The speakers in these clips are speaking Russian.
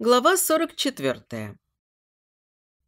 Глава 44.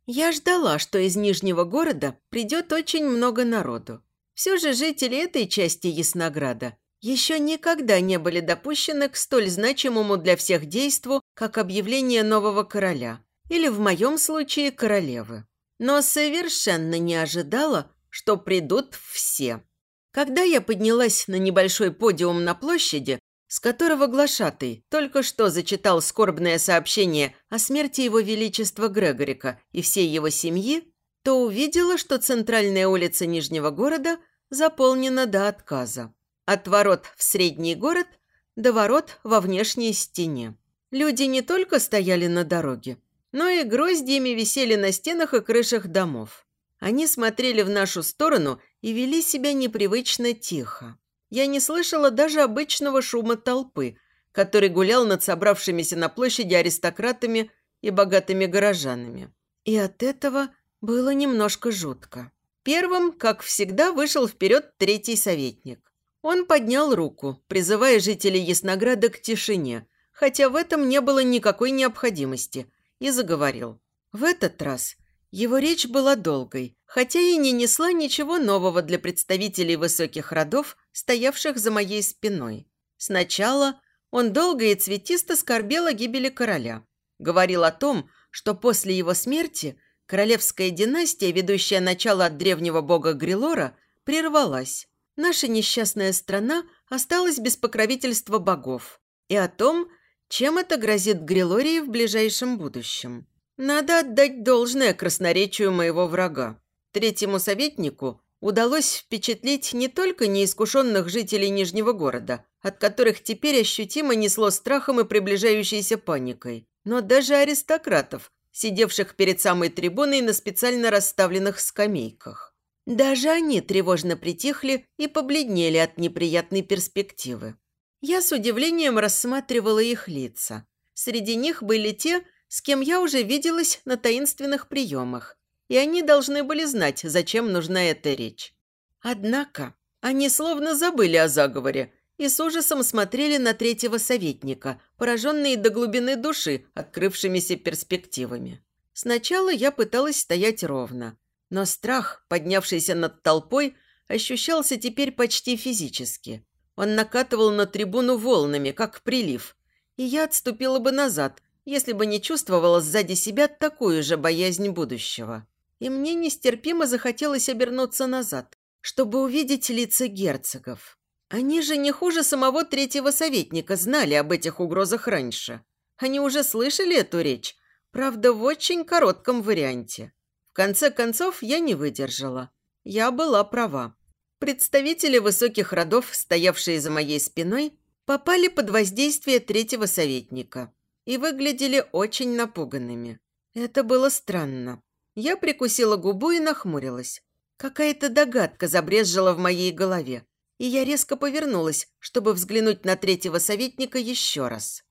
Я ждала, что из Нижнего города придет очень много народу. Все же жители этой части Яснограда еще никогда не были допущены к столь значимому для всех действу, как объявление нового короля, или в моем случае королевы. Но совершенно не ожидала, что придут все. Когда я поднялась на небольшой подиум на площади, с которого глашатый только что зачитал скорбное сообщение о смерти его величества Грегорика и всей его семьи, то увидела, что центральная улица Нижнего города заполнена до отказа. От ворот в средний город до ворот во внешней стене. Люди не только стояли на дороге, но и гроздьями висели на стенах и крышах домов. Они смотрели в нашу сторону и вели себя непривычно тихо я не слышала даже обычного шума толпы, который гулял над собравшимися на площади аристократами и богатыми горожанами. И от этого было немножко жутко. Первым, как всегда, вышел вперед третий советник. Он поднял руку, призывая жителей Яснограда к тишине, хотя в этом не было никакой необходимости, и заговорил. В этот раз его речь была долгой, хотя и не несла ничего нового для представителей высоких родов, стоявших за моей спиной. Сначала он долго и цветисто скорбел о гибели короля. Говорил о том, что после его смерти королевская династия, ведущая начало от древнего бога Грилора, прервалась. Наша несчастная страна осталась без покровительства богов. И о том, чем это грозит Грилории в ближайшем будущем. Надо отдать должное красноречию моего врага. Третьему советнику удалось впечатлить не только неискушенных жителей Нижнего города, от которых теперь ощутимо несло страхом и приближающейся паникой, но даже аристократов, сидевших перед самой трибуной на специально расставленных скамейках. Даже они тревожно притихли и побледнели от неприятной перспективы. Я с удивлением рассматривала их лица. Среди них были те, с кем я уже виделась на таинственных приемах, и они должны были знать, зачем нужна эта речь. Однако они словно забыли о заговоре и с ужасом смотрели на третьего советника, пораженные до глубины души открывшимися перспективами. Сначала я пыталась стоять ровно, но страх, поднявшийся над толпой, ощущался теперь почти физически. Он накатывал на трибуну волнами, как прилив, и я отступила бы назад, если бы не чувствовала сзади себя такую же боязнь будущего. И мне нестерпимо захотелось обернуться назад, чтобы увидеть лица герцогов. Они же не хуже самого третьего советника знали об этих угрозах раньше. Они уже слышали эту речь, правда, в очень коротком варианте. В конце концов, я не выдержала. Я была права. Представители высоких родов, стоявшие за моей спиной, попали под воздействие третьего советника и выглядели очень напуганными. Это было странно. Я прикусила губу и нахмурилась. Какая-то догадка забрезжила в моей голове, и я резко повернулась, чтобы взглянуть на третьего советника еще раз.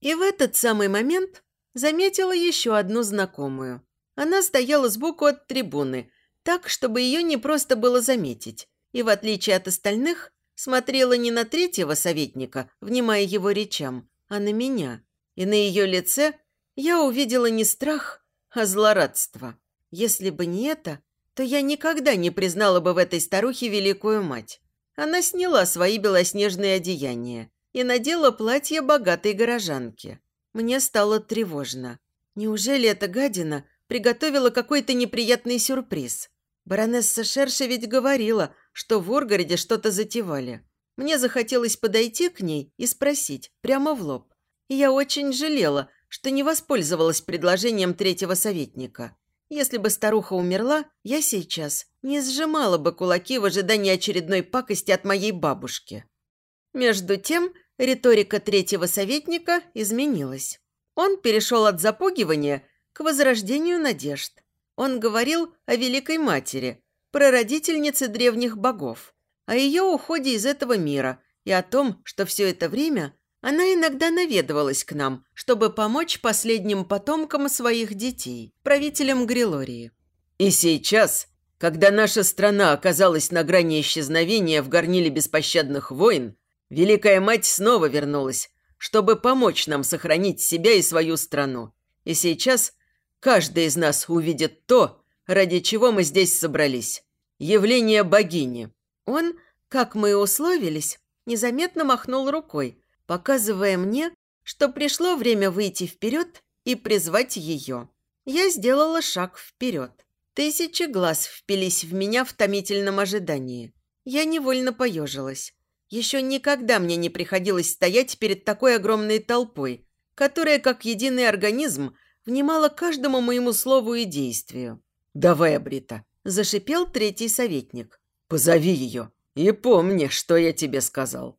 И в этот самый момент заметила еще одну знакомую. Она стояла сбоку от трибуны, так, чтобы ее не просто было заметить, и, в отличие от остальных, смотрела не на третьего советника, внимая его речам, а на меня и на ее лице я увидела не страх, а злорадство. Если бы не это, то я никогда не признала бы в этой старухе великую мать. Она сняла свои белоснежные одеяния и надела платье богатой горожанки. Мне стало тревожно. Неужели эта гадина приготовила какой-то неприятный сюрприз? Баронесса Шерша ведь говорила, что в Ургороде что-то затевали. Мне захотелось подойти к ней и спросить прямо в лоб, я очень жалела, что не воспользовалась предложением третьего советника. Если бы старуха умерла, я сейчас не сжимала бы кулаки в ожидании очередной пакости от моей бабушки. Между тем, риторика третьего советника изменилась. Он перешел от запугивания к возрождению надежд. Он говорил о Великой Матери, прародительнице древних богов, о ее уходе из этого мира и о том, что все это время она иногда наведывалась к нам, чтобы помочь последним потомкам своих детей, правителям Грилории. И сейчас, когда наша страна оказалась на грани исчезновения в горниле беспощадных войн, Великая Мать снова вернулась, чтобы помочь нам сохранить себя и свою страну. И сейчас каждый из нас увидит то, ради чего мы здесь собрались. Явление богини». Он, как мы и условились, незаметно махнул рукой, показывая мне, что пришло время выйти вперед и призвать ее. Я сделала шаг вперед. Тысячи глаз впились в меня в томительном ожидании. Я невольно поежилась. Еще никогда мне не приходилось стоять перед такой огромной толпой, которая, как единый организм, внимала каждому моему слову и действию. «Давай, Абрита!» – зашипел третий советник. «Позови ее и помни, что я тебе сказал».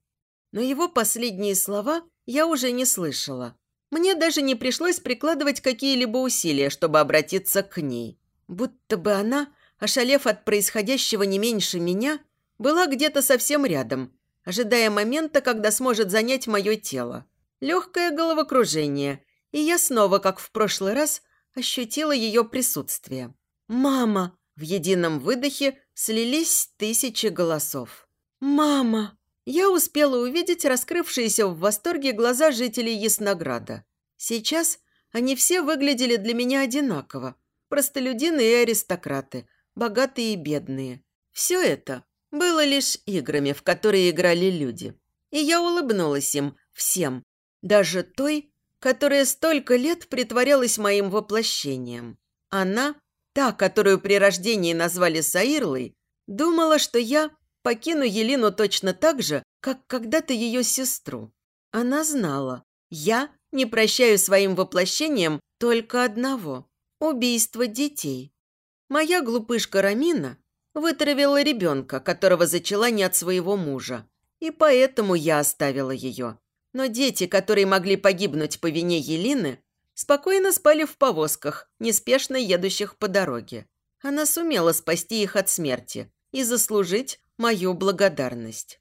Но его последние слова я уже не слышала. Мне даже не пришлось прикладывать какие-либо усилия, чтобы обратиться к ней. Будто бы она, ошалев от происходящего не меньше меня, была где-то совсем рядом, ожидая момента, когда сможет занять мое тело. Легкое головокружение, и я снова, как в прошлый раз, ощутила ее присутствие. «Мама!» В едином выдохе слились тысячи голосов. «Мама!» Я успела увидеть раскрывшиеся в восторге глаза жителей Яснограда. Сейчас они все выглядели для меня одинаково. Простолюдины и аристократы, богатые и бедные. Все это было лишь играми, в которые играли люди. И я улыбнулась им, всем, даже той, которая столько лет притворялась моим воплощением. Она, та, которую при рождении назвали Саирлой, думала, что я покину Елину точно так же, как когда-то ее сестру. Она знала, я не прощаю своим воплощением только одного – убийство детей. Моя глупышка Рамина вытравила ребенка, которого зачала не от своего мужа. И поэтому я оставила ее. Но дети, которые могли погибнуть по вине Елины, спокойно спали в повозках, неспешно едущих по дороге. Она сумела спасти их от смерти и заслужить мою благодарность.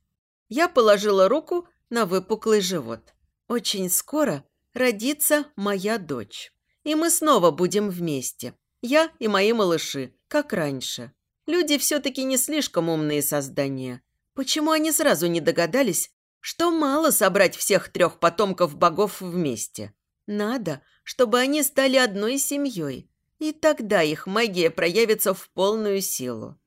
Я положила руку на выпуклый живот. Очень скоро родится моя дочь. И мы снова будем вместе. Я и мои малыши, как раньше. Люди все-таки не слишком умные создания. Почему они сразу не догадались, что мало собрать всех трех потомков богов вместе? Надо, чтобы они стали одной семьей. И тогда их магия проявится в полную силу.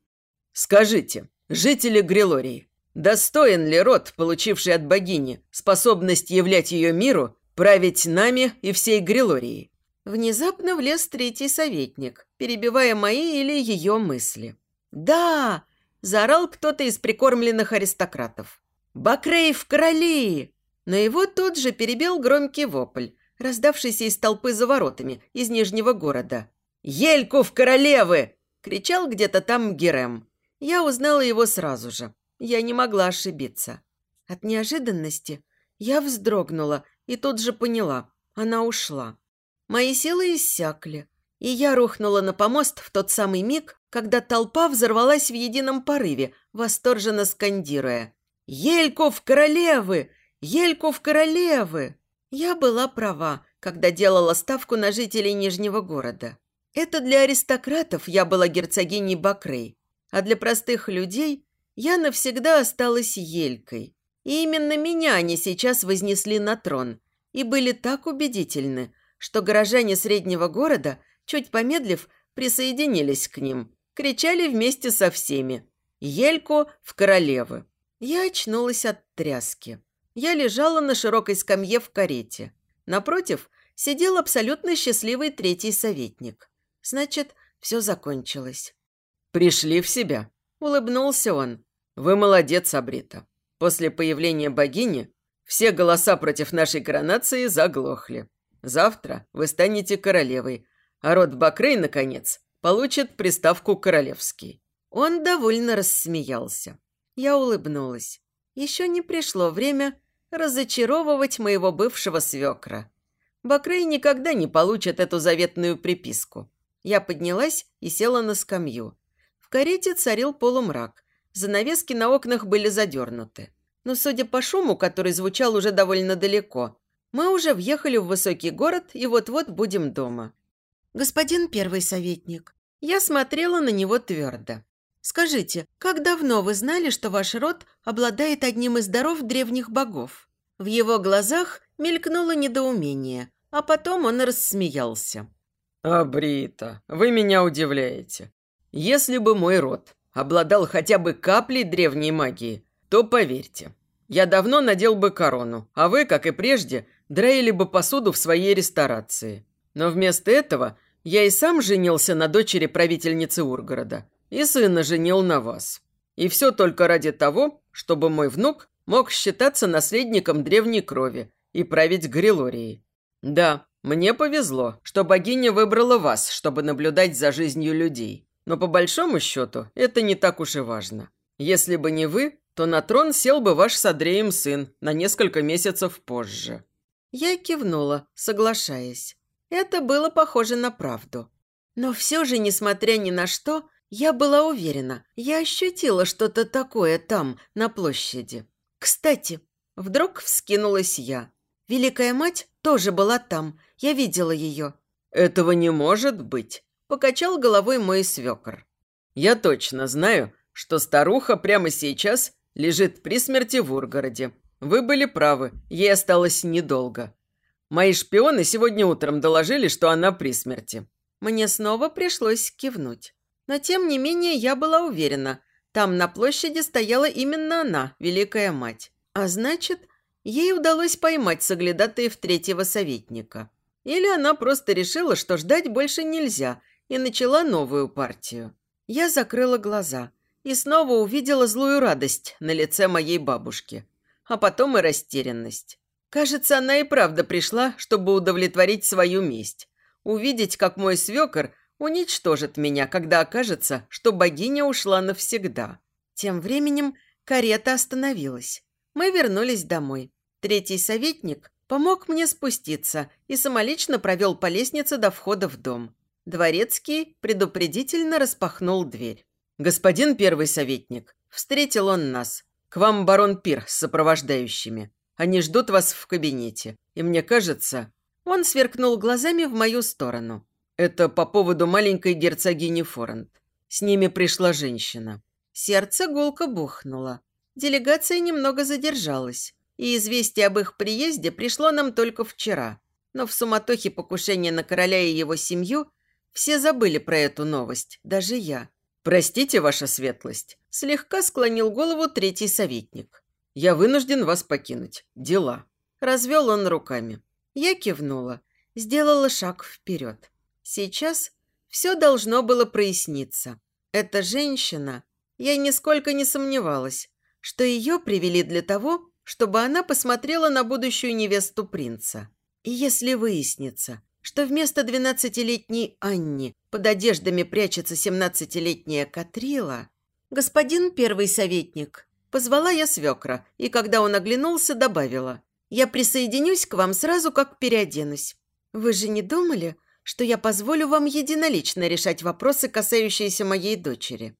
«Скажите, Жители Грилории, достоин ли род, получивший от богини способность являть ее миру, править нами и всей Грилорией? Внезапно влез третий советник, перебивая мои или ее мысли. «Да!» – заорал кто-то из прикормленных аристократов. «Бакрей в короли!» Но его тут же перебил громкий вопль, раздавшийся из толпы за воротами, из Нижнего города. «Ельку в королевы!» – кричал где-то там Герем. Я узнала его сразу же. Я не могла ошибиться. От неожиданности я вздрогнула и тут же поняла. Она ушла. Мои силы иссякли, и я рухнула на помост в тот самый миг, когда толпа взорвалась в едином порыве, восторженно скандируя. «Ельку в королевы! Ельку в королевы!» Я была права, когда делала ставку на жителей Нижнего города. Это для аристократов я была герцогиней Бакрей, а для простых людей я навсегда осталась елькой. И именно меня они сейчас вознесли на трон и были так убедительны, что горожане среднего города, чуть помедлив, присоединились к ним, кричали вместе со всеми «Ельку в королевы!». Я очнулась от тряски. Я лежала на широкой скамье в карете. Напротив сидел абсолютно счастливый третий советник. Значит, все закончилось. «Пришли в себя», – улыбнулся он. «Вы молодец, Абрита. После появления богини все голоса против нашей коронации заглохли. Завтра вы станете королевой, а род Бакрей, наконец, получит приставку «королевский». Он довольно рассмеялся. Я улыбнулась. Еще не пришло время разочаровывать моего бывшего свекра. Бакрей никогда не получит эту заветную приписку. Я поднялась и села на скамью карете царил полумрак. Занавески на окнах были задернуты. Но, судя по шуму, который звучал уже довольно далеко, мы уже въехали в высокий город и вот-вот будем дома. «Господин первый советник, я смотрела на него твердо. Скажите, как давно вы знали, что ваш род обладает одним из даров древних богов?» В его глазах Мелькнуло недоумение, а потом он рассмеялся. «Абрита, вы меня удивляете. Если бы мой род обладал хотя бы каплей древней магии, то поверьте, я давно надел бы корону, а вы, как и прежде, драили бы посуду в своей ресторации. Но вместо этого я и сам женился на дочери правительницы Ургорода, и сына женил на вас. И все только ради того, чтобы мой внук мог считаться наследником древней крови и править Грилорией. Да, мне повезло, что богиня выбрала вас, чтобы наблюдать за жизнью людей. Но по большому счету это не так уж и важно. Если бы не вы, то на трон сел бы ваш с Андреем сын на несколько месяцев позже». Я кивнула, соглашаясь. Это было похоже на правду. Но все же, несмотря ни на что, я была уверена, я ощутила что-то такое там, на площади. Кстати, вдруг вскинулась я. Великая мать тоже была там, я видела ее. «Этого не может быть», – покачал головой мой свекор. «Я точно знаю, что старуха прямо сейчас лежит при смерти в Ургороде. Вы были правы, ей осталось недолго. Мои шпионы сегодня утром доложили, что она при смерти». Мне снова пришлось кивнуть. Но тем не менее я была уверена, там на площади стояла именно она, Великая Мать. А значит, ей удалось поймать соглядатаев третьего советника. Или она просто решила, что ждать больше нельзя, и начала новую партию. Я закрыла глаза и снова увидела злую радость на лице моей бабушки, а потом и растерянность. Кажется, она и правда пришла, чтобы удовлетворить свою месть. Увидеть, как мой свекор уничтожит меня, когда окажется, что богиня ушла навсегда. Тем временем карета остановилась. Мы вернулись домой. Третий советник помог мне спуститься и самолично провел по лестнице до входа в дом. Дворецкий предупредительно распахнул дверь. «Господин первый советник», – встретил он нас. «К вам барон Пир с сопровождающими. Они ждут вас в кабинете. И мне кажется...» Он сверкнул глазами в мою сторону. «Это по поводу маленькой герцогини Форент. С ними пришла женщина». Сердце гулко бухнуло. Делегация немного задержалась, и известие об их приезде пришло нам только вчера. Но в суматохе покушения на короля и его семью все забыли про эту новость, даже я. «Простите, ваша светлость», – слегка склонил голову третий советник. «Я вынужден вас покинуть. Дела». Развел он руками. Я кивнула, сделала шаг вперед. Сейчас все должно было проясниться. Эта женщина, я нисколько не сомневалась, что ее привели для того, чтобы она посмотрела на будущую невесту принца. И если выяснится, что вместо двенадцатилетней Анни под одеждами прячется семнадцатилетняя Катрила, господин первый советник, позвала я свекра, и когда он оглянулся, добавила, «Я присоединюсь к вам сразу, как переоденусь. Вы же не думали, что я позволю вам единолично решать вопросы, касающиеся моей дочери?»